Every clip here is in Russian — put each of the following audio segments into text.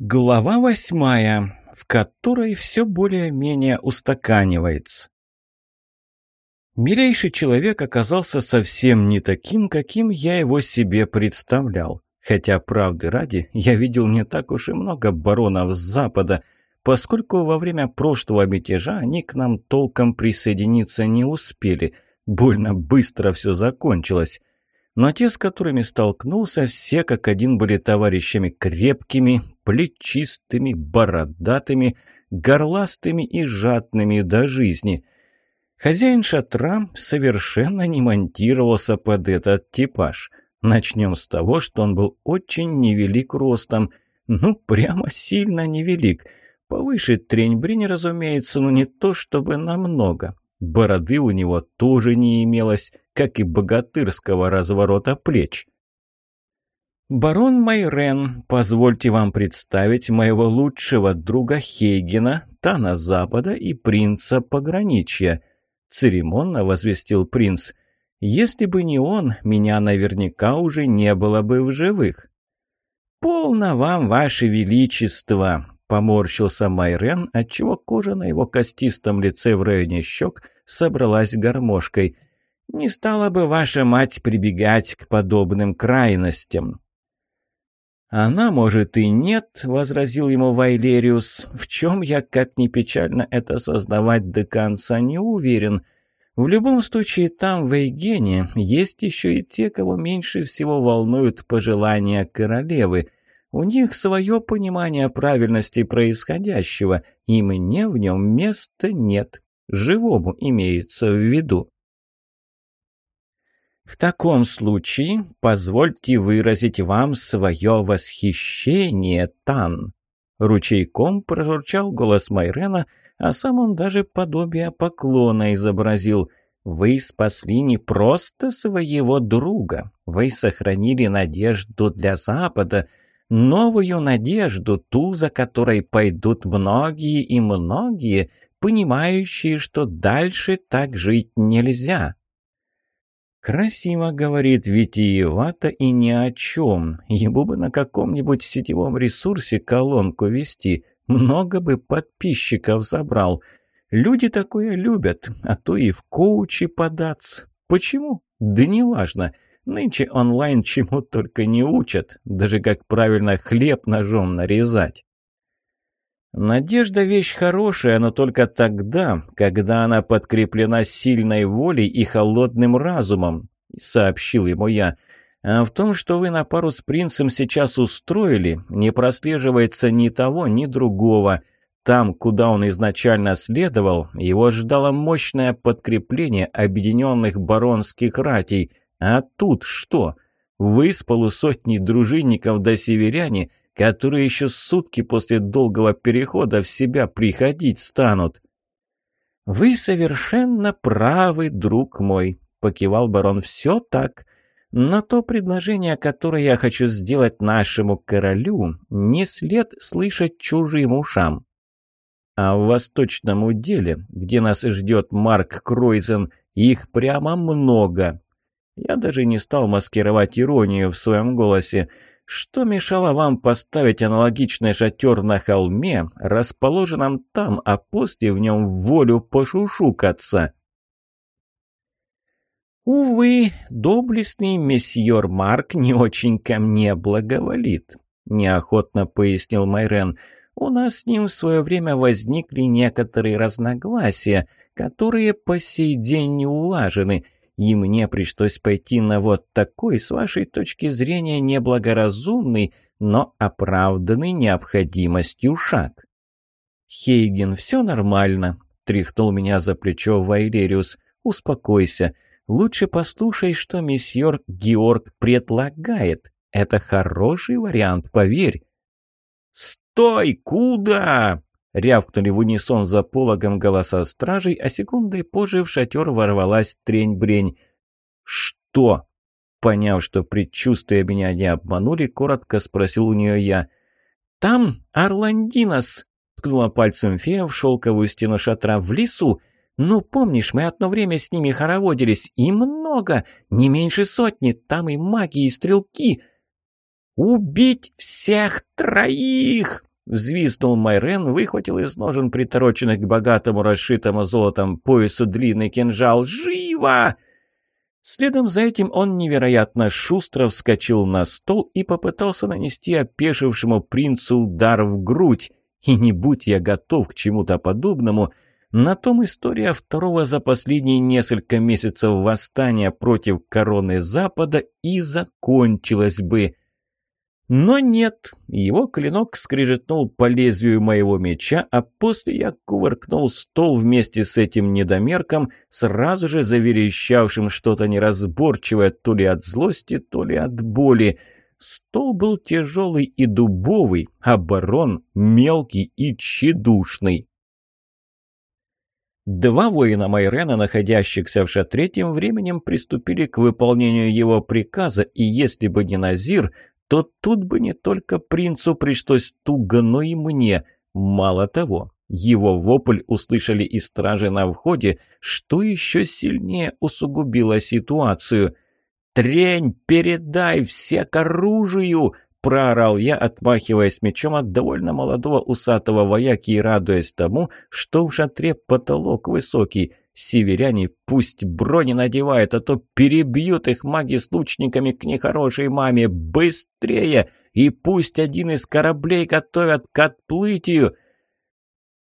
Глава восьмая, в которой все более-менее устаканивается. Милейший человек оказался совсем не таким, каким я его себе представлял. Хотя, правды ради, я видел не так уж и много баронов с запада, поскольку во время прошлого мятежа они к нам толком присоединиться не успели. Больно быстро все закончилось. Но те, с которыми столкнулся, все как один были товарищами крепкими, плечистыми, бородатыми, горластыми и жадными до жизни. Хозяин шатра совершенно не монтировался под этот типаж. Начнем с того, что он был очень невелик ростом. Ну, прямо сильно невелик. Повыше трень-брень, разумеется, но не то чтобы намного. Бороды у него тоже не имелось, как и богатырского разворота плеч. «Барон Майрен, позвольте вам представить моего лучшего друга Хейгена, Тана Запада и принца Пограничья», — церемонно возвестил принц. «Если бы не он, меня наверняка уже не было бы в живых». «Полно вам, ваше величество!» — поморщился Майрен, отчего кожа на его костистом лице в районе щек собралась гармошкой — не стала бы ваша мать прибегать к подобным крайностям». «Она, может, и нет», — возразил ему Вайлериус. «В чем я, как ни печально это создавать до конца, не уверен. В любом случае, там, в Эйгене, есть еще и те, кого меньше всего волнуют пожелания королевы. У них свое понимание правильности происходящего, и мне в нем места нет. Живому имеется в виду». В таком случае позвольте выразить вам свое восхищение, Тан. Ручейком проручал голос Майрена, а сам он даже подобие поклона изобразил. Вы спасли не просто своего друга, вы сохранили надежду для Запада, новую надежду, ту, за которой пойдут многие и многие, понимающие, что дальше так жить нельзя. Красиво говорит, витиевато и ни о чем. Ему бы на каком-нибудь сетевом ресурсе колонку вести, много бы подписчиков забрал. Люди такое любят, а то и в коучи податься. Почему? Да неважно. Нынче онлайн чему только не учат, даже как правильно хлеб ножом нарезать. Надежда – вещь хорошая, но только тогда, когда она подкреплена сильной волей и холодным разумом, сообщил ему я. А в том, что вы на пару с принцем сейчас устроили, не прослеживается ни того, ни другого. Там, куда он изначально следовал, его ждало мощное подкрепление объединенных баронских ратей. А тут что? Вы с полусотней дружинников до да северяне – которые еще сутки после долгого перехода в себя приходить станут. «Вы совершенно правы, друг мой», — покивал барон, — «все так. Но то предложение, которое я хочу сделать нашему королю, не след слышать чужим ушам. А в восточном деле, где нас ждет Марк Кройзен, их прямо много. Я даже не стал маскировать иронию в своем голосе. Что мешало вам поставить аналогичный шатер на холме, расположенном там, а после в нем волю пошушукаться? Увы, доблестный месьеор Марк не очень ко мне благоволит, неохотно пояснил Майрен. У нас с ним в свое время возникли некоторые разногласия, которые по сей день не улажены – и мне пришлось пойти на вот такой, с вашей точки зрения, неблагоразумный, но оправданный необходимостью шаг. «Хейген, все нормально», — тряхнул меня за плечо Вайлериус. «Успокойся. Лучше послушай, что месьеор Георг предлагает. Это хороший вариант, поверь». «Стой! Куда?» Рявкнули в унисон за пологом голоса стражей, а секундой позже в шатер ворвалась трень-брень. «Что?» Поняв, что предчувствия меня не обманули, коротко спросил у нее я. «Там Орландинос!» — ткнула пальцем фея в шелковую стену шатра. «В лесу! Ну, помнишь, мы одно время с ними хороводились, и много, не меньше сотни, там и маги, и стрелки!» «Убить всех троих!» Взвиснул Майрен, выхватил из ножен притороченных к богатому расшитому золотом поясу длинный кинжал. «Живо!» Следом за этим он невероятно шустро вскочил на стол и попытался нанести опешившему принцу удар в грудь. И не будь я готов к чему-то подобному, на том история второго за последние несколько месяцев восстания против короны Запада и закончилась бы. Но нет, его клинок скрижетнул по лезвию моего меча, а после я кувыркнул стол вместе с этим недомерком, сразу же заверещавшим что-то неразборчивое то ли от злости, то ли от боли. Стол был тяжелый и дубовый, а барон мелкий и тщедушный. Два воина Майрена, находящихся в шатре, тем временем приступили к выполнению его приказа, и если бы не Назир, то тут бы не только принцу пришлось туго, но и мне. Мало того, его вопль услышали и стражи на входе, что еще сильнее усугубило ситуацию. «Трень, передай все к оружию!» – проорал я, отмахиваясь мечом от довольно молодого усатого вояки и радуясь тому, что в шатре потолок высокий – Северяне пусть брони надевают, а то перебьют их маги с лучниками к нехорошей маме. Быстрее! И пусть один из кораблей готовят к отплытию.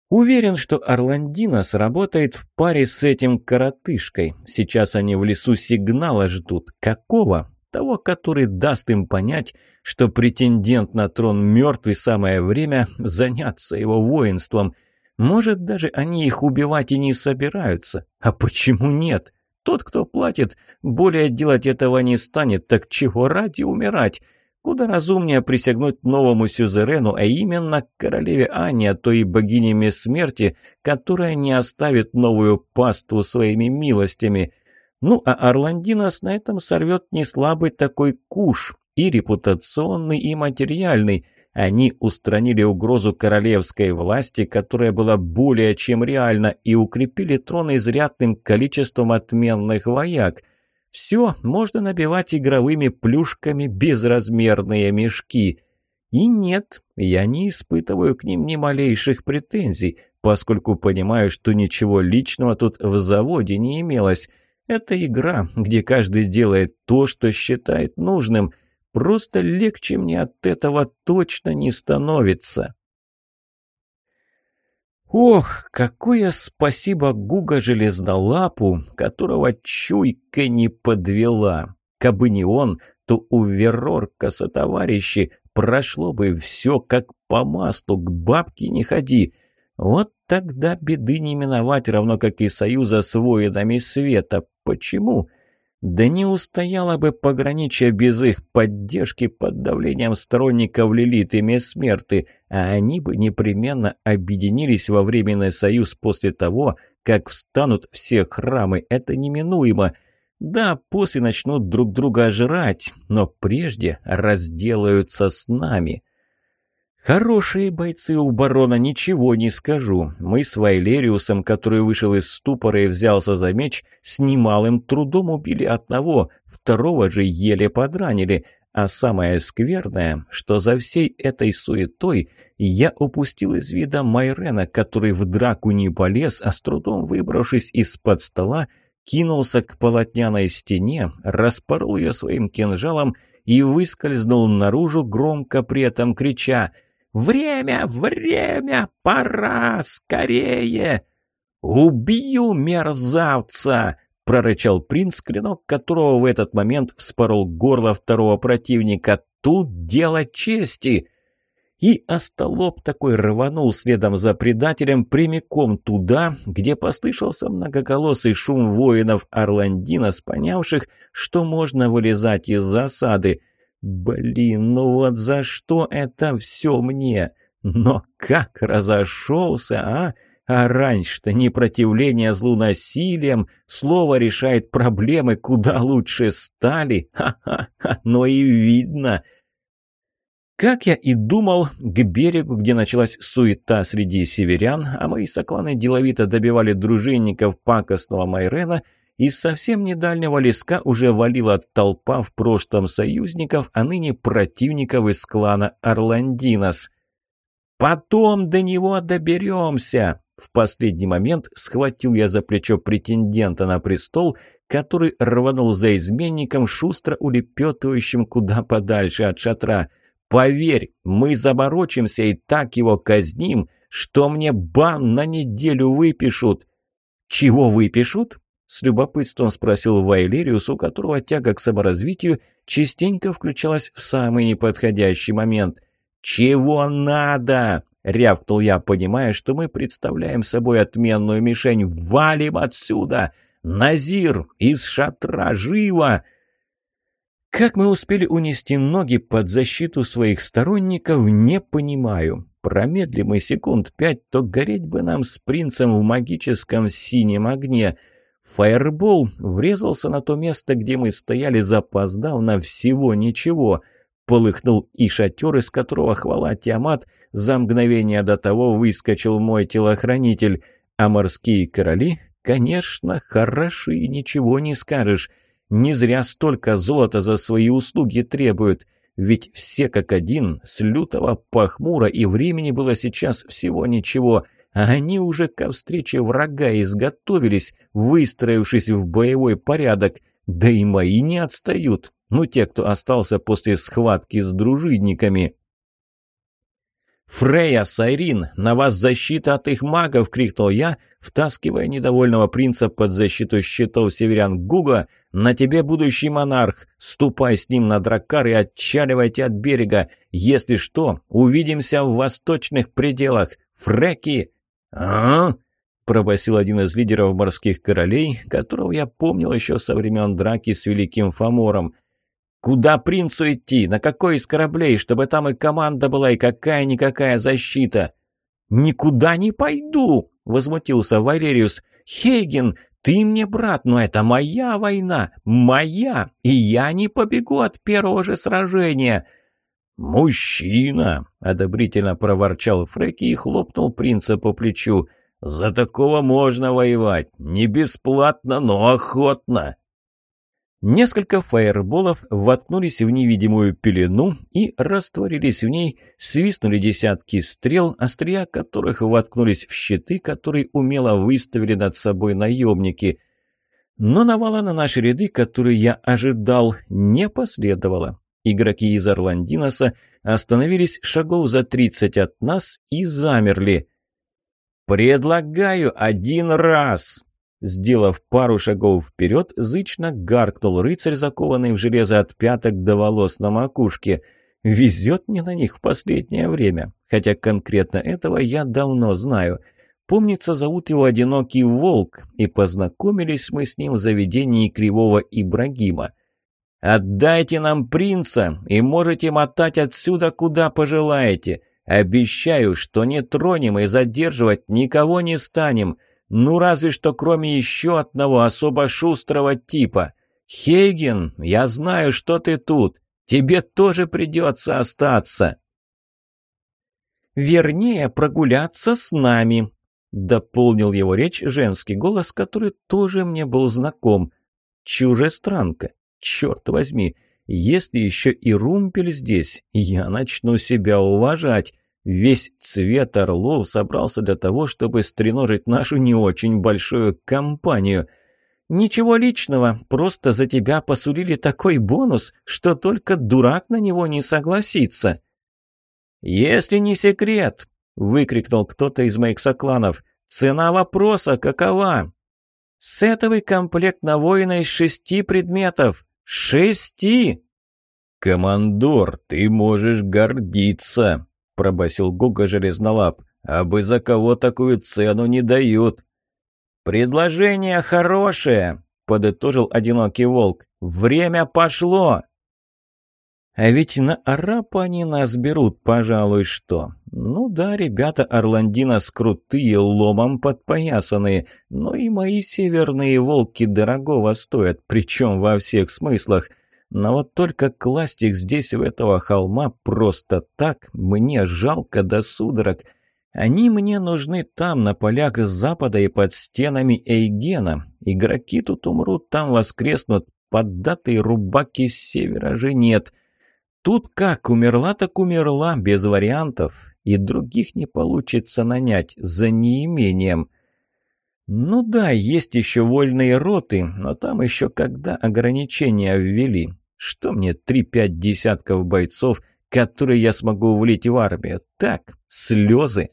Уверен, что Орландина сработает в паре с этим коротышкой. Сейчас они в лесу сигнала ждут. Какого? Того, который даст им понять, что претендент на трон мертв и самое время заняться его воинством – может, даже они их убивать и не собираются. А почему нет? Тот, кто платит, более делать этого не станет, так чего ради умирать? Куда разумнее присягнуть новому сюзерену, а именно королеве Ане, а то и богине смерти, которая не оставит новую паству своими милостями. Ну а Орландинос на этом сорвет неслабый такой куш, и репутационный, и материальный – они устранили угрозу королевской власти, которая была более чем реальна, и укрепили трон изрядным количеством отменных вояк. Все можно набивать игровыми плюшками безразмерные мешки. И нет, я не испытываю к ним ни малейших претензий, поскольку понимаю, что ничего личного тут в заводе не имелось. Это игра, где каждый делает то, что считает нужным – Просто легче мне от этого точно не становится. Ох, какое спасибо Гуга Железнолапу, которого чуйка не подвела. Кабы не он, то у Верорка сотоварищи прошло бы все как по маслу, к бабке не ходи. Вот тогда беды не миновать, равно как и союза с воинами света. Почему? Да не устояла бы пограничье без их поддержки под давлением сторонников Лилит и Месмерты, а они бы непременно объединились во Временный Союз после того, как встанут все храмы, это неминуемо. Да, после начнут друг друга жрать, но прежде разделаются с нами». Хорошие бойцы у барона, ничего не скажу. Мы с Вайлериусом, который вышел из ступора и взялся за меч, с немалым трудом убили одного, второго же еле подранили. А самое скверное, что за всей этой суетой я упустил из вида Майрена, который в драку не полез, а с трудом выбравшись из-под стола, кинулся к полотняной стене, распорол ее своим кинжалом и выскользнул наружу, громко при этом крича — «Время! Время! Пора! Скорее!» «Убью мерзавца!» — прорычал принц, клинок которого в этот момент вспорол горло второго противника. «Тут дело чести!» И остолоп такой рванул следом за предателем прямиком туда, где послышался многоголосый шум воинов Орландина, понявших, что можно вылезать из засады. Блин, ну вот за что это все мне? Но как разошелся, а? А раньше-то непротивление злу насилием, слово решает проблемы куда лучше стали. Ха-ха-ха, но и видно. Как я и думал, к берегу, где началась суета среди северян, а мои сокланы деловито добивали дружинников пакостного Майрена – из совсем недальнего леска уже валила толпа в прошлом союзников, а ныне противников из клана Орландинос. «Потом до него доберемся!» В последний момент схватил я за плечо претендента на престол, который рванул за изменником, шустро улепетывающим куда подальше от шатра. «Поверь, мы заборочимся и так его казним, что мне бан на неделю выпишут». «Чего выпишут?» С любопытством спросил Вайлириус, у которого тяга к саморазвитию частенько включалась в самый неподходящий момент. «Чего надо?» — рявкнул я, понимая, что мы представляем собой отменную мишень. «Валим отсюда! Назир! Из шатра! Живо!» Как мы успели унести ноги под защиту своих сторонников, не понимаю. Промедли мы секунд пять, то гореть бы нам с принцем в магическом синем огне — Фаербол врезался на то место, где мы стояли, запоздав на всего ничего. Полыхнул и шатер, из которого, хвала Тиамат, за мгновение до того выскочил мой телохранитель. А морские короли, конечно, хороши, и ничего не скажешь. Не зря столько золота за свои услуги требуют. Ведь все как один, с лютого похмура, и времени было сейчас всего ничего — а они уже ко встрече врага изготовились, выстроившись в боевой порядок. Да и мои не отстают, ну те, кто остался после схватки с дружинниками. «Фрея, Сайрин, на вас защита от их магов!» — крикнул я, втаскивая недовольного принца под защиту щитов северян Гуга. «На тебе будущий монарх! Ступай с ним на дракар и отчаливайте от берега! Если что, увидимся в восточных пределах! Фреки!» а пробасил один из лидеров морских королей, которого я помнил еще со времен драки с Великим Фомором. «Куда принцу идти? На какой из кораблей? Чтобы там и команда была, и какая-никакая защита!» «Никуда не пойду!» — возмутился Валериус. «Хейген, ты мне брат, но это моя война! Моя! И я не побегу от первого же сражения!» «Мужчина!» — одобрительно проворчал Фреки и хлопнул принца по плечу. «За такого можно воевать! Не бесплатно, но охотно!» Несколько фаерболов воткнулись в невидимую пелену и растворились в ней, свистнули десятки стрел, острия которых воткнулись в щиты, которые умело выставили над собой наемники. Но навала на наши ряды, которые я ожидал, не последовало. Игроки из Орландиноса остановились шагов за 30 от нас и замерли. «Предлагаю один раз!» Сделав пару шагов вперед, зычно гаркнул рыцарь, закованный в железо от пяток до волос на макушке. «Везет мне на них в последнее время, хотя конкретно этого я давно знаю». Помнится, зовут его Одинокий Волк, и познакомились мы с ним в заведении Кривого Ибрагима. Отдайте нам принца и можете мотать отсюда, куда пожелаете. Обещаю, что не тронем и задерживать никого не станем. Ну, разве что кроме еще одного особо шустрого типа. Хейген, я знаю, что ты тут. Тебе тоже придется остаться. Вернее, прогуляться с нами, дополнил его речь женский голос, который тоже мне был знаком. Чужестранка. Черт возьми, если еще и румпель здесь, я начну себя уважать. Весь цвет орлов собрался для того, чтобы стреножить нашу не очень большую компанию. Ничего личного, просто за тебя посулили такой бонус, что только дурак на него не согласится. «Если не секрет!» — выкрикнул кто-то из моих сокланов. «Цена вопроса какова?» «Сетовый комплект на воина из шести предметов», «Шести!» «Командор, ты можешь гордиться!» – пробасил Гуга Железнолап. «А бы за кого такую цену не дают!» «Предложение хорошее!» – подытожил одинокий волк. «Время пошло!» А ведь на арапа они нас берут, пожалуй, что. Ну да, ребята Орландина крутые ломом подпоясанные, но и мои северные волки дорогого стоят, причем во всех смыслах. Но вот только класть их здесь, в этого холма, просто так мне жалко до судорог. Они мне нужны там, на полях запада и под стенами Эйгена. Игроки тут умрут, там воскреснут, поддатые рубаки с севера же нет». Тут как, умерла так умерла, без вариантов. И других не получится нанять, за неимением. Ну да, есть еще вольные роты, но там еще когда ограничения ввели. Что мне три-пять десятков бойцов, которые я смогу влить в армию? Так, слезы.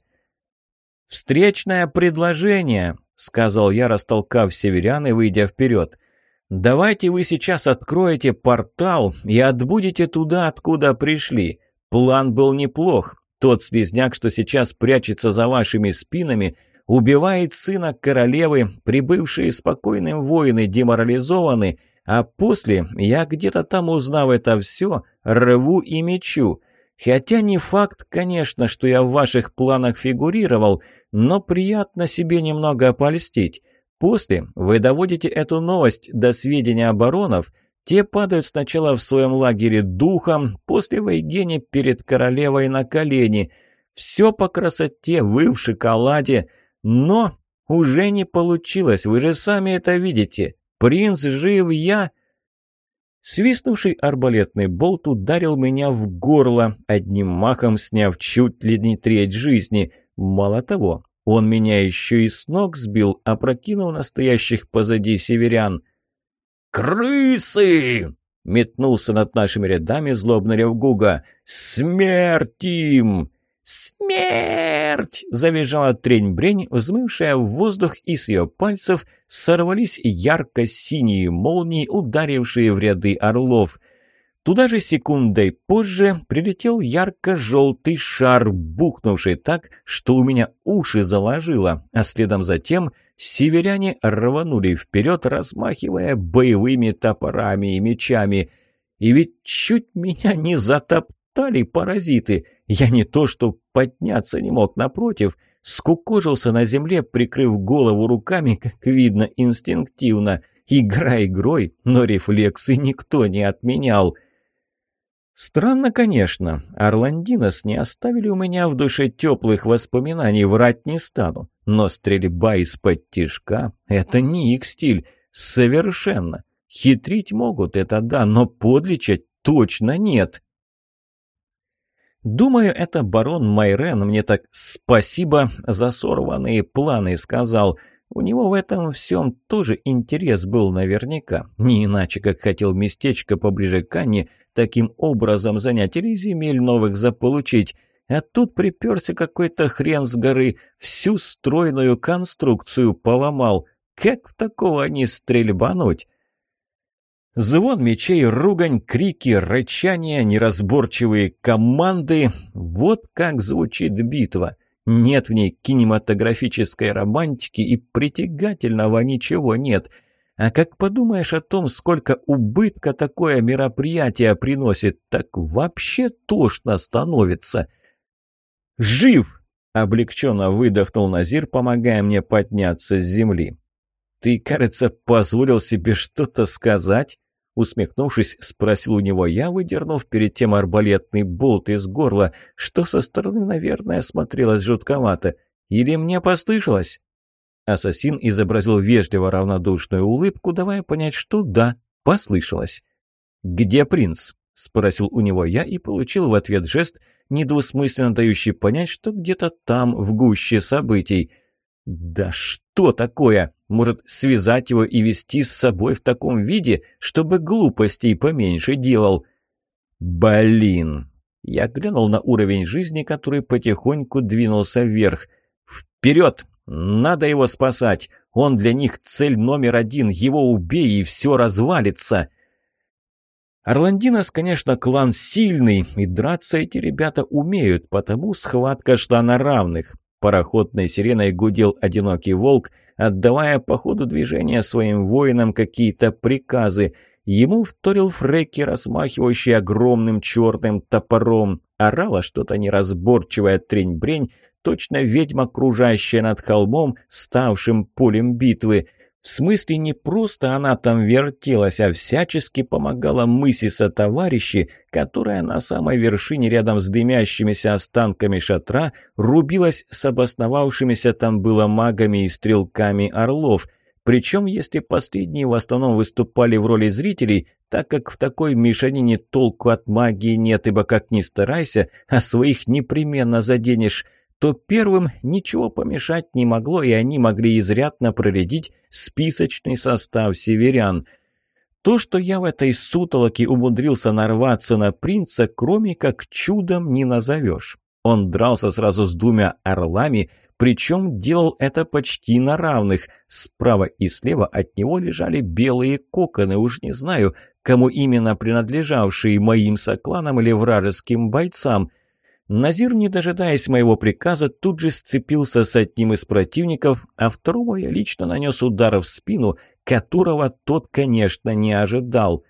«Встречное предложение», — сказал я, растолкав северян и выйдя вперед. Давайте вы сейчас откроете портал и отбудете туда, откуда пришли. План был неплох. Тот слезняк, что сейчас прячется за вашими спинами, убивает сына королевы, прибывшие спокойным воины деморализованы, а после я где-то там, узнав это все, рву и мечу. Хотя не факт, конечно, что я в ваших планах фигурировал, но приятно себе немного польстить. После вы доводите эту новость до сведения оборонов, те падают сначала в своем лагере духом, после в Эйгене перед королевой на колени. Все по красоте, вы в шоколаде, но уже не получилось, вы же сами это видите. Принц жив, я... Свистнувший арбалетный болт ударил меня в горло, одним махом сняв чуть ли не треть жизни. Мало того, он меня еще и с ног сбил, опрокинув настоящих позади северян. «Крысы!» — метнулся над нашими рядами злобный рев Гуга. «Смерть им!» «Смерть!» — завизжала трень-брень, взмывшая в воздух, и с ее пальцев сорвались ярко-синие молнии, ударившие в ряды орлов — Туда же секундой позже прилетел ярко-желтый шар, бухнувший так, что у меня уши заложило, а следом затем северяне рванули вперед, размахивая боевыми топорами и мечами. И ведь чуть меня не затоптали паразиты. Я не то что подняться не мог, напротив, скукожился на земле, прикрыв голову руками, как видно, инстинктивно. Игра игрой, но рефлексы никто не отменял». Странно, конечно, Орландинос не оставили у меня в душе теплых воспоминаний, врать не стану. Но стрельба из-под тишка — это не их стиль. Совершенно. Хитрить могут, это да, но подличать точно нет. Думаю, это барон Майрен мне так «спасибо за сорванные планы» сказал. У него в этом всем тоже интерес был наверняка. Не иначе, как хотел местечко поближе к Анне — Таким образом, занятелей земель новых заполучить. А тут приперся какой-то хрен с горы, всю стройную конструкцию поломал. Как в такого они стрельбануть? Звон мечей, ругань, крики, рычания, неразборчивые команды. Вот как звучит битва. Нет в ней кинематографической романтики и притягательного ничего нет — а как подумаешь о том, сколько убытка такое мероприятие приносит, так вообще тошно становится. «Жив!» — облегченно выдохнул Назир, помогая мне подняться с земли. «Ты, кажется, позволил себе что-то сказать?» Усмехнувшись, спросил у него я, выдернув перед тем арбалетный болт из горла, что со стороны, наверное, смотрелось жутковато. «Или мне послышалось?» Ассасин изобразил вежливо равнодушную улыбку, давая понять, что да, послышалось. «Где принц?» – спросил у него я и получил в ответ жест, недвусмысленно дающий понять, что где-то там, в гуще событий. «Да что такое? Может, связать его и вести с собой в таком виде, чтобы глупостей поменьше делал?» «Блин!» Я глянул на уровень жизни, который потихоньку двинулся вверх. «Вперед!» «Надо его спасать! Он для них цель номер один! Его убей, и все развалится!» Орландинос, конечно, клан сильный, и драться эти ребята умеют, потому схватка шла на равных. Пароходной сиреной гудел одинокий волк, отдавая по ходу движения своим воинам какие-то приказы. Ему вторил Фрекки, размахивающий огромным черным топором. Орала что-то неразборчивая трень-брень, точно ведьма, кружащая над холмом, ставшим полем битвы. В смысле, не просто она там вертелась, а всячески помогала мыси сотоварищи, которая на самой вершине рядом с дымящимися останками шатра рубилась с обосновавшимися там было магами и стрелками орлов. Причем, если последние в основном выступали в роли зрителей, так как в такой мешанине толку от магии нет, ибо как ни старайся, а своих непременно заденешь то первым ничего помешать не могло, и они могли изрядно проредить списочный состав северян. То, что я в этой сутолоке умудрился нарваться на принца, кроме как чудом не назовешь. Он дрался сразу с двумя орлами, причем делал это почти на равных. Справа и слева от него лежали белые коконы, уж не знаю, кому именно принадлежавшие моим сокланам или вражеским бойцам. Назир, не дожидаясь моего приказа, тут же сцепился с одним из противников, а второму я лично нанес удар в спину, которого тот, конечно, не ожидал.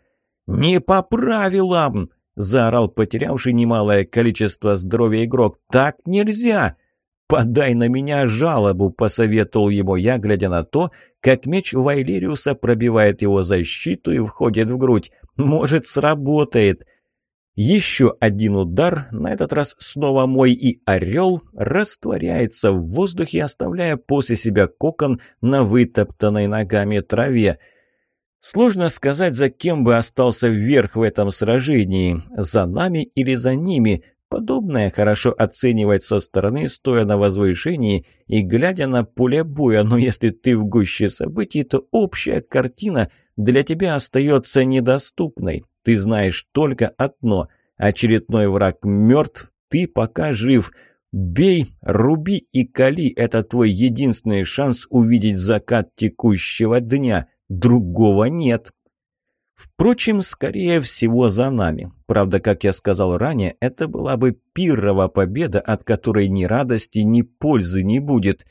«Не по правилам!» — заорал потерявший немалое количество здоровья игрок. «Так нельзя!» «Подай на меня жалобу», — посоветовал ему я, глядя на то, как меч Вайлириуса пробивает его защиту и входит в грудь. «Может, сработает!» Еще один удар, на этот раз снова мой, и орел растворяется в воздухе, оставляя после себя кокон на вытоптанной ногами траве. Сложно сказать, за кем бы остался вверх в этом сражении, за нами или за ними. Подобное хорошо оценивать со стороны, стоя на возвышении и глядя на поле боя, но если ты в гуще событий, то общая картина для тебя остается недоступной. Ты знаешь только одно. Очередной враг мертв, ты пока жив. Бей, руби и кали. Это твой единственный шанс увидеть закат текущего дня. Другого нет. Впрочем, скорее всего, за нами. Правда, как я сказал ранее, это была бы пиррова победа, от которой ни радости, ни пользы не будет.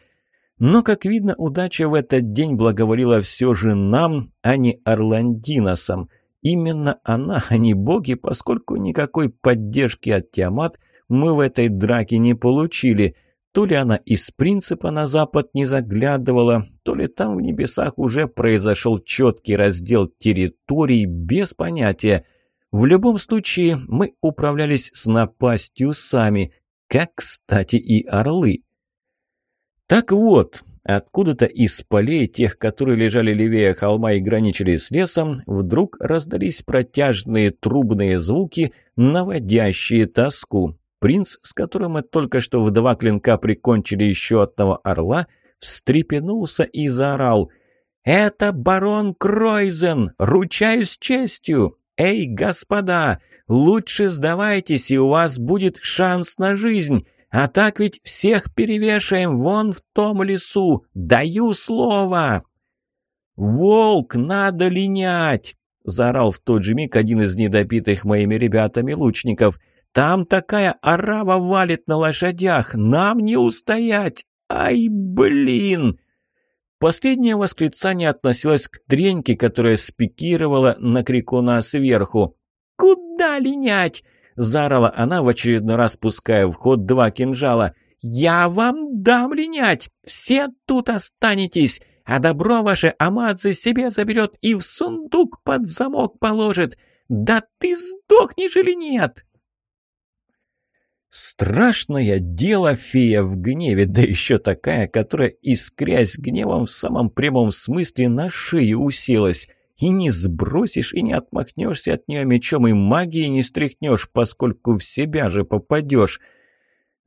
Но, как видно, удача в этот день благоволила все же нам, а не Орландиносам – Именно она, а не боги, поскольку никакой поддержки от Тиамат мы в этой драке не получили. То ли она из принципа на запад не заглядывала, то ли там в небесах уже произошел четкий раздел территорий без понятия. В любом случае, мы управлялись с напастью сами, как, кстати, и орлы. Так вот, Откуда-то из полей, тех, которые лежали левее холма и граничили с лесом, вдруг раздались протяжные трубные звуки, наводящие тоску. Принц, с которым мы только что в два клинка прикончили еще одного орла, встрепенулся и заорал. «Это барон Кройзен! Ручаюсь честью! Эй, господа, лучше сдавайтесь, и у вас будет шанс на жизнь!» А так ведь всех перевешаем вон в том лесу. Даю слово!» «Волк надо линять!» — заорал в тот же миг один из недопитых моими ребятами лучников. «Там такая арава валит на лошадях! Нам не устоять! Ай, блин!» Последнее восклицание относилось к треньке, которая спикировала на крикуна сверху. «Куда линять? — заорала она, в очередной раз пуская в ход два кинжала. «Я вам дам линять! Все тут останетесь! А добро ваше Амадзе себе заберет и в сундук под замок положит! Да ты сдохнешь или нет?» Страшное дело фея в гневе, да еще такая, которая, искрясь гневом, в самом прямом смысле на шею уселась — и не сбросишь, и не отмахнешься от нее мечом, и магией не стряхнешь, поскольку в себя же попадешь.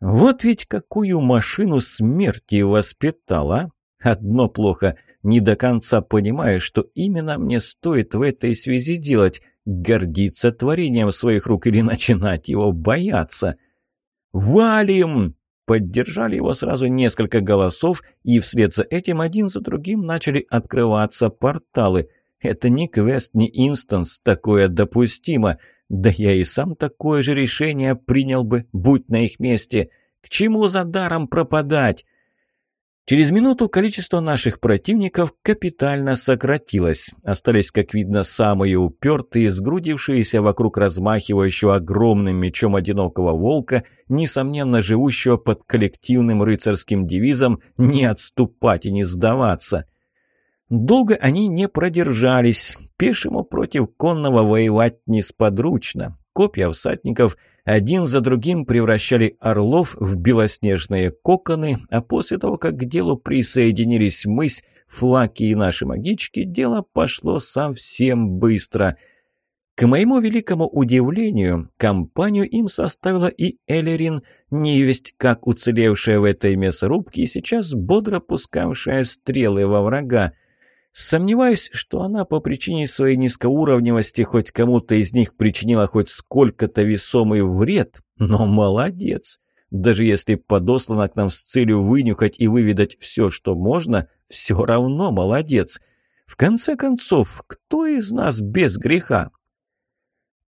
Вот ведь какую машину смерти воспитала, а? Одно плохо, не до конца понимая, что именно мне стоит в этой связи делать, гордиться творением своих рук или начинать его бояться. «Валим!» Поддержали его сразу несколько голосов, и вслед за этим один за другим начали открываться порталы – это ни квест, ни инстанс такое допустимо. Да я и сам такое же решение принял бы, будь на их месте. К чему за даром пропадать? Через минуту количество наших противников капитально сократилось. Остались, как видно, самые упертые, сгрудившиеся вокруг размахивающего огромным мечом одинокого волка, несомненно живущего под коллективным рыцарским девизом «не отступать и не сдаваться». Долго они не продержались. Пешему против конного воевать несподручно. Копья всадников один за другим превращали орлов в белоснежные коконы, а после того, как к делу присоединились мысь, флаки и наши магички, дело пошло совсем быстро — к моему великому удивлению, компанию им составила и Элерин, невесть как уцелевшая в этой мясорубке и сейчас бодро пускавшая стрелы во врага. Сомневаюсь, что она по причине своей низкоуровневости хоть кому-то из них причинила хоть сколько-то весомый вред, но молодец. Даже если подослана к нам с целью вынюхать и выведать все, что можно, все равно молодец. В конце концов, кто из нас без греха?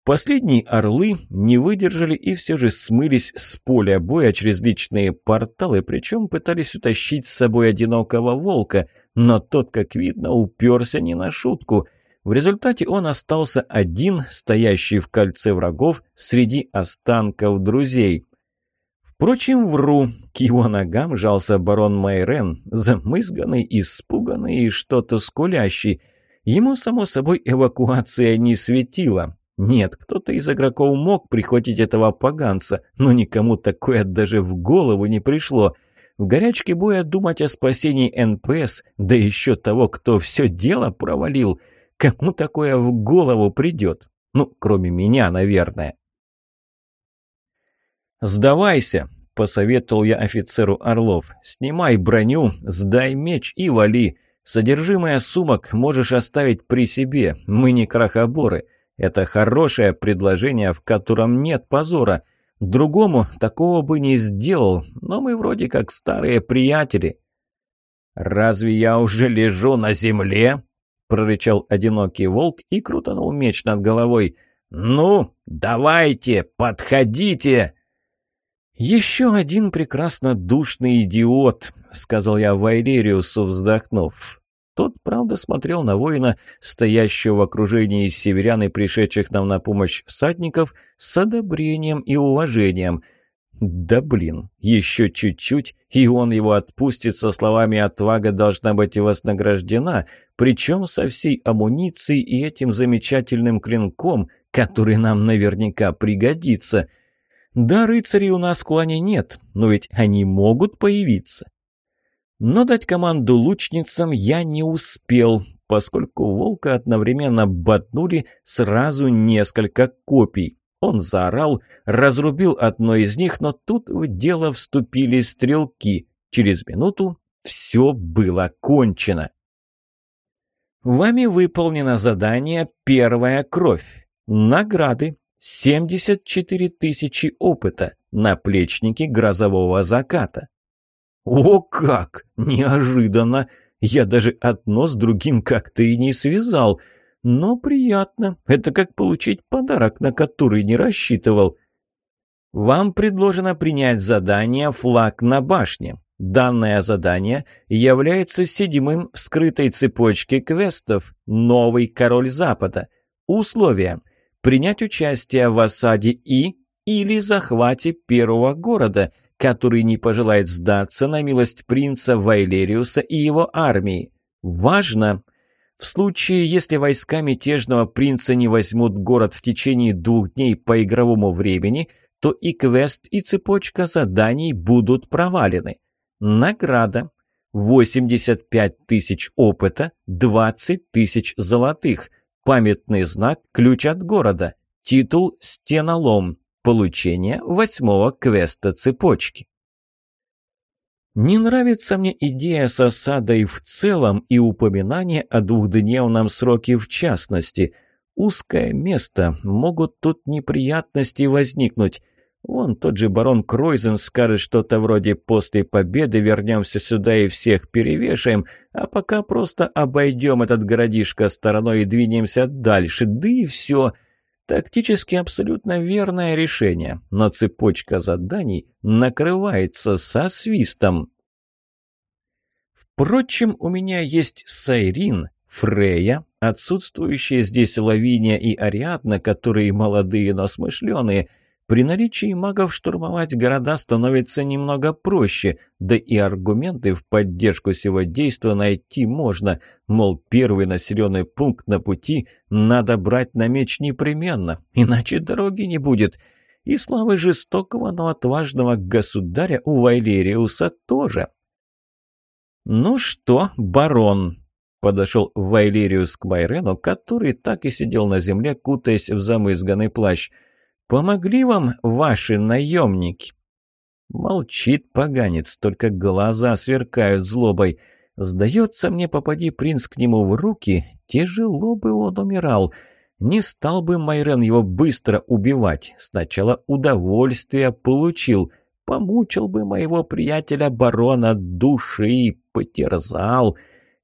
Последние орлы не выдержали и все же смылись с поля боя через личные порталы, причем пытались утащить с собой одинокого волка, но тот, как видно, уперся не на шутку. В результате он остался один, стоящий в кольце врагов среди останков друзей. Впрочем, вру. К его ногам жался барон Майрен, замызганный, испуганный и что-то скулящий. Ему, само собой, эвакуация не светила. Нет, кто-то из игроков мог прихватить этого поганца, но никому такое даже в голову не пришло — в горячке боя думать о спасении НПС, да еще того, кто все дело провалил, кому такое в голову придет? Ну, кроме меня, наверное. «Сдавайся!» — посоветовал я офицеру Орлов. «Снимай броню, сдай меч и вали. Содержимое сумок можешь оставить при себе, мы не крахоборы. Это хорошее предложение, в котором нет позора. Другому такого бы не сделал, но мы вроде как старые приятели». «Разве я уже лежу на земле?» — прорычал одинокий волк и крутанул меч над головой. «Ну, давайте, подходите!» «Еще один прекрасно душный идиот», — сказал я Вайлериусу, вздохнув. Тот, правда, смотрел на воина, стоящего в окружении северян и пришедших нам на помощь всадников, с одобрением и уважением. «Да блин, еще чуть-чуть, и он его отпустит со словами «отвага должна быть и вознаграждена», причем со всей амуницией и этим замечательным клинком, который нам наверняка пригодится». «Да, рыцарей у нас в клане нет, но ведь они могут появиться. Но дать команду лучницам я не успел, поскольку волка одновременно ботнули сразу несколько копий. Он заорал, разрубил одно из них, но тут в дело вступили стрелки. Через минуту все было кончено. Вами выполнено задание «Первая кровь». Награды 74 тысячи опыта, наплечники грозового заката, о как! Неожиданно! Я даже одно с другим как-то и не связал. Но приятно. Это как получить подарок, на который не рассчитывал. Вам предложено принять задание «Флаг на башне». Данное задание является седьмым в скрытой цепочке квестов «Новый король Запада». Условия. Принять участие в осаде и или захвате первого города – который не пожелает сдаться на милость принца Вайлериуса и его армии. Важно! В случае, если войска мятежного принца не возьмут город в течение двух дней по игровому времени, то и квест, и цепочка заданий будут провалены. Награда. 85 тысяч опыта, 20 тысяч золотых, памятный знак «Ключ от города», титул «Стенолом», получения восьмого квеста цепочки. Не нравится мне идея с осадой в целом и упоминание о двухдневном сроке в частности. Узкое место, могут тут неприятности возникнуть. Вон тот же барон Кройзен скажет что-то вроде «после победы вернемся сюда и всех перевешаем», а пока просто обойдем этот городишко стороной и двинемся дальше, да и все – Тактически абсолютно верное решение, но цепочка заданий накрывается со свистом. Впрочем, у меня есть Сайрин, Фрея, отсутствующие здесь Лавиния и Ариадна, которые молодые, но смышленые, при наличии магов штурмовать города становится немного проще, да и аргументы в поддержку сего действия найти можно, мол, первый населенный пункт на пути надо брать на меч непременно, иначе дороги не будет. И славы жестокого, но отважного государя у Вайлериуса тоже. «Ну что, барон?» — подошел Вайлериус к Байрену, который так и сидел на земле, кутаясь в замызганный плащ — Помогли вам ваши наемники?» Молчит поганец, только глаза сверкают злобой. Сдается мне, попади принц к нему в руки, тяжело бы он умирал. Не стал бы Майрен его быстро убивать. Сначала удовольствие получил. Помучил бы моего приятеля барона души, потерзал.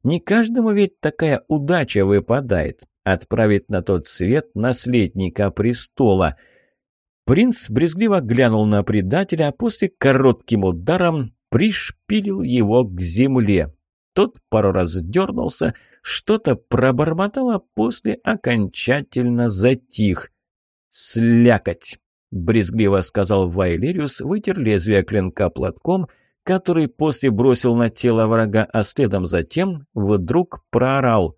Не каждому ведь такая удача выпадает. отправить на тот свет наследника престола — Принц брезгливо глянул на предателя, а после коротким ударом пришпилил его к земле. Тот пару раз дернулся, что-то пробормотал, а после окончательно затих. «Слякоть!» — брезгливо сказал Вайлериус, вытер лезвие клинка платком, который после бросил на тело врага, а следом затем вдруг проорал.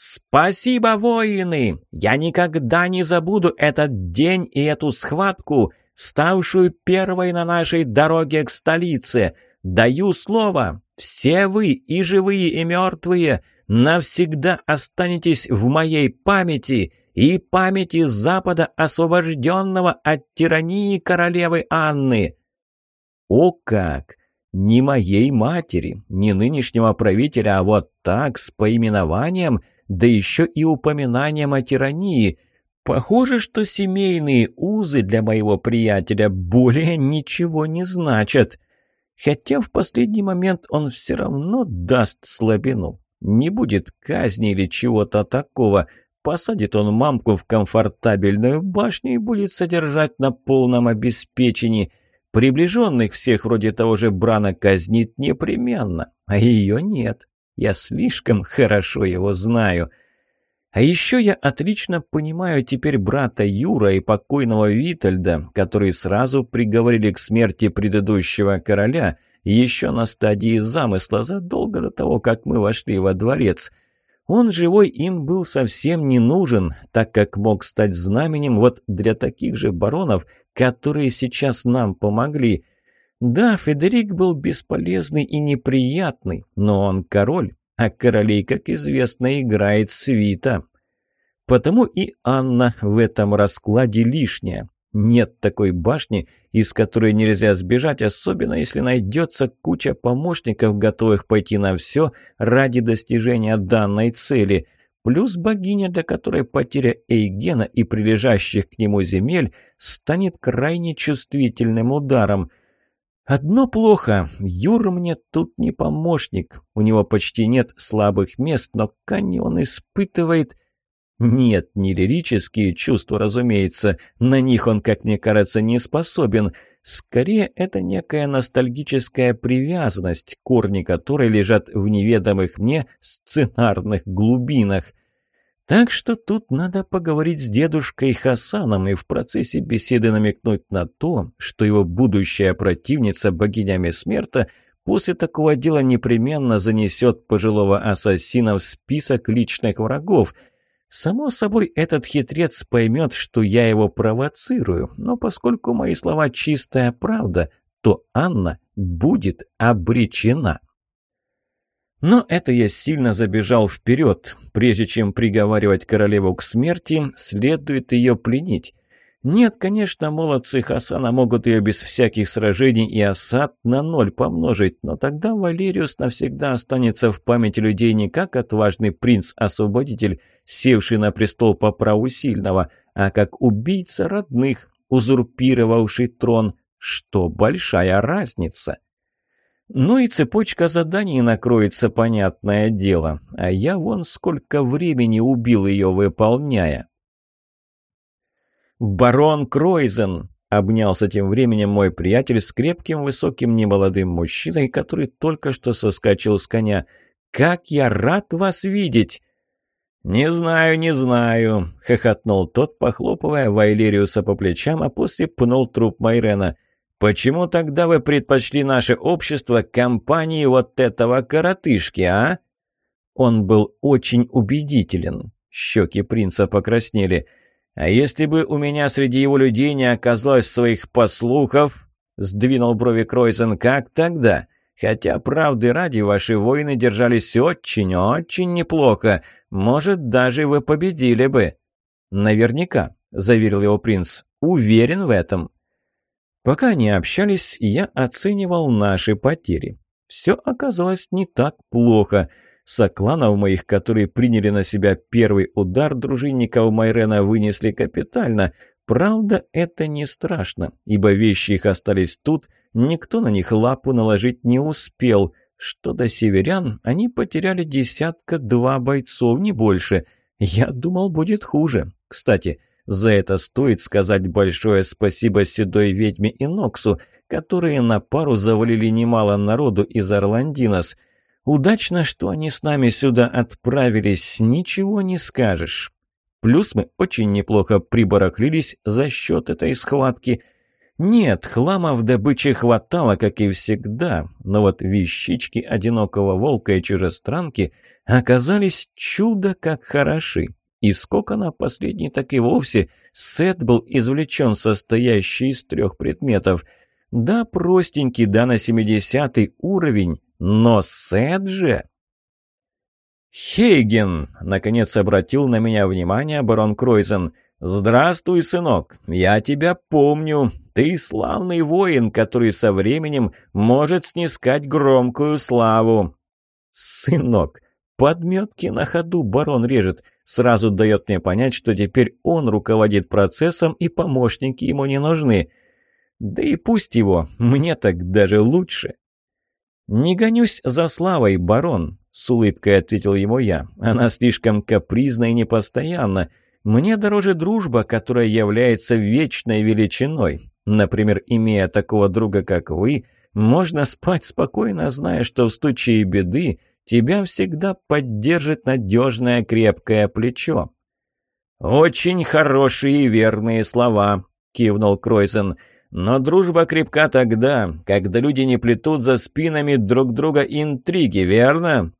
«Спасибо, воины! Я никогда не забуду этот день и эту схватку, ставшую первой на нашей дороге к столице. Даю слово, все вы, и живые, и мертвые, навсегда останетесь в моей памяти и памяти Запада, освобожденного от тирании королевы Анны». «О как! Ни моей матери, ни нынешнего правителя, а вот так, с поименованием – да еще и упоминанием о тирании. Похоже, что семейные узы для моего приятеля более ничего не значат. Хотя в последний момент он все равно даст слабину. Не будет казни или чего-то такого. Посадит он мамку в комфортабельную башню и будет содержать на полном обеспечении. Приближенных всех вроде того же Брана казнит непременно, а ее нет. Я слишком хорошо его знаю. А еще я отлично понимаю теперь брата Юра и покойного Витальда, которые сразу приговорили к смерти предыдущего короля, еще на стадии замысла, задолго до того, как мы вошли во дворец. Он живой им был совсем не нужен, так как мог стать знаменем вот для таких же баронов, которые сейчас нам помогли – да, Федерик был бесполезный и неприятный, но он король, а королей, как известно, играет свита. Потому и Анна в этом раскладе лишняя. Нет такой башни, из которой нельзя сбежать, особенно если найдется куча помощников, готовых пойти на все ради достижения данной цели. Плюс богиня, для которой потеря Эйгена и прилежащих к нему земель станет крайне чувствительным ударом. Одно плохо, Юра мне тут не помощник. У него почти нет слабых мест, но Канни он испытывает... Нет, не лирические чувства, разумеется, на них он, как мне кажется, не способен. Скорее, это некая ностальгическая привязанность, корни которой лежат в неведомых мне сценарных глубинах. Так что тут надо поговорить с дедушкой Хасаном и в процессе беседы намекнуть на то, что его будущая противница, богиня Месмерта, после такого дела непременно занесет пожилого ассасина в список личных врагов. Само собой, этот хитрец поймет, что я его провоцирую, но поскольку мои слова чистая правда, то Анна будет обречена. Но это я сильно забежал вперед. Прежде чем приговаривать королеву к смерти, следует ее пленить. Нет, конечно, молодцы Хасана могут ее без всяких сражений и осад на ноль помножить, но тогда Валериус навсегда останется в памяти людей не как отважный принц-освободитель, севший на престол по праву сильного, а как убийца родных, узурпировавший трон, что большая разница. Ну и цепочка заданий накроется, понятное дело. А я вон сколько времени убил ее, выполняя. «Барон Кройзен!» — обнялся тем временем мой приятель с крепким, высоким, немолодым мужчиной, который только что соскочил с коня. «Как я рад вас видеть!» «Не знаю, не знаю», — хохотнул тот, похлопывая Вайлериуса по плечам, а после пнул труп Майрена — Почему тогда вы предпочли наше общество компании вот этого коротышки, а?» Он был очень убедителен. Щеки принца покраснели. «А если бы у меня среди его людей не оказалось своих послухов?» Сдвинул брови Кройзен. «Как тогда?» Хотя, правды ради, ваши воины держались очень-очень неплохо. Может, даже вы победили бы». «Наверняка», — заверил его принц. «Уверен в этом». Пока они общались, я оценивал наши потери. Все оказалось не так плохо. Сокланов моих, которые приняли на себя первый удар, дружинников Майрена вынесли капитально. Правда, это не страшно, ибо вещи их остались тут, никто на них лапу наложить не успел. Что до северян, они потеряли десятка-два бойцов, не больше. Я думал, будет хуже. Кстати, за это стоит сказать большое спасибо Седой Ведьме и Ноксу, которые на пару завалили немало народу из Орландинос. Удачно, что они с нами сюда отправились, ничего не скажешь. Плюс мы очень неплохо прибарахлились за счет этой схватки. Нет, хлама в добыче хватало, как и всегда, но вот вещички одинокого волка и чужестранки оказались чудо как хороши. И сколько на последний, так и вовсе сет был извлечен, состоящий из трех предметов. Да, простенький, да, на 70 уровень, но сет же... «Хейген!» — наконец обратил на меня внимание барон Кройзен. «Здравствуй, сынок! Я тебя помню! Ты славный воин, который со временем может снискать громкую славу!» «Сынок! Подметки на ходу барон режет!» Сразу дает мне понять, что теперь он руководит процессом и помощники ему не нужны. Да и пусть его, мне так даже лучше. «Не гонюсь за славой, барон», — с улыбкой ответил ему я. «Она слишком капризна и непостоянна. Мне дороже дружба, которая является вечной величиной. Например, имея такого друга, как вы, можно спать спокойно, зная, что в случае беды тебя всегда поддержит надежное крепкое плечо». «Очень хорошие и верные слова», — кивнул Кройзен. «Но дружба крепка тогда, когда люди не плетут за спинами друг друга интриги, верно?»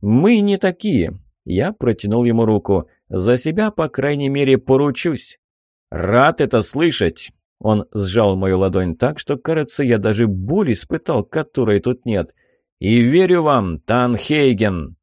«Мы не такие», — я протянул ему руку. «За себя, по крайней мере, поручусь». «Рад это слышать!» Он сжал мою ладонь так, что, кажется, я даже боль испытал, которой тут нет — и верю вам, Танхейген.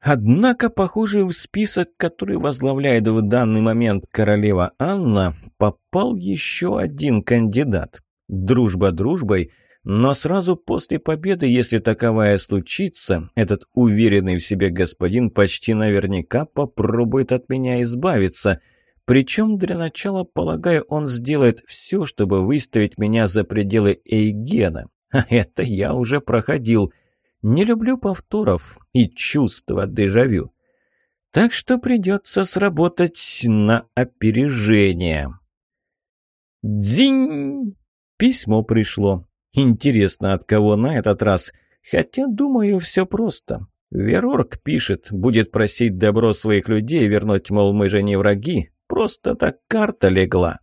Однако, похоже, в список, который возглавляет в данный момент королева Анна, попал еще один кандидат. Дружба дружбой, но сразу после победы, если таковая случится, этот уверенный в себе господин почти наверняка попробует от меня избавиться. Причем для начала, полагаю, он сделает все, чтобы выставить меня за пределы Эйгена. Это я уже проходил. Не люблю повторов и чувства дежавю. Так что придется сработать на опережение. Дзинь! Письмо пришло. Интересно, от кого на этот раз? Хотя, думаю, все просто. Верорг пишет, будет просить добро своих людей вернуть, мол, мы же не враги. Просто так карта легла.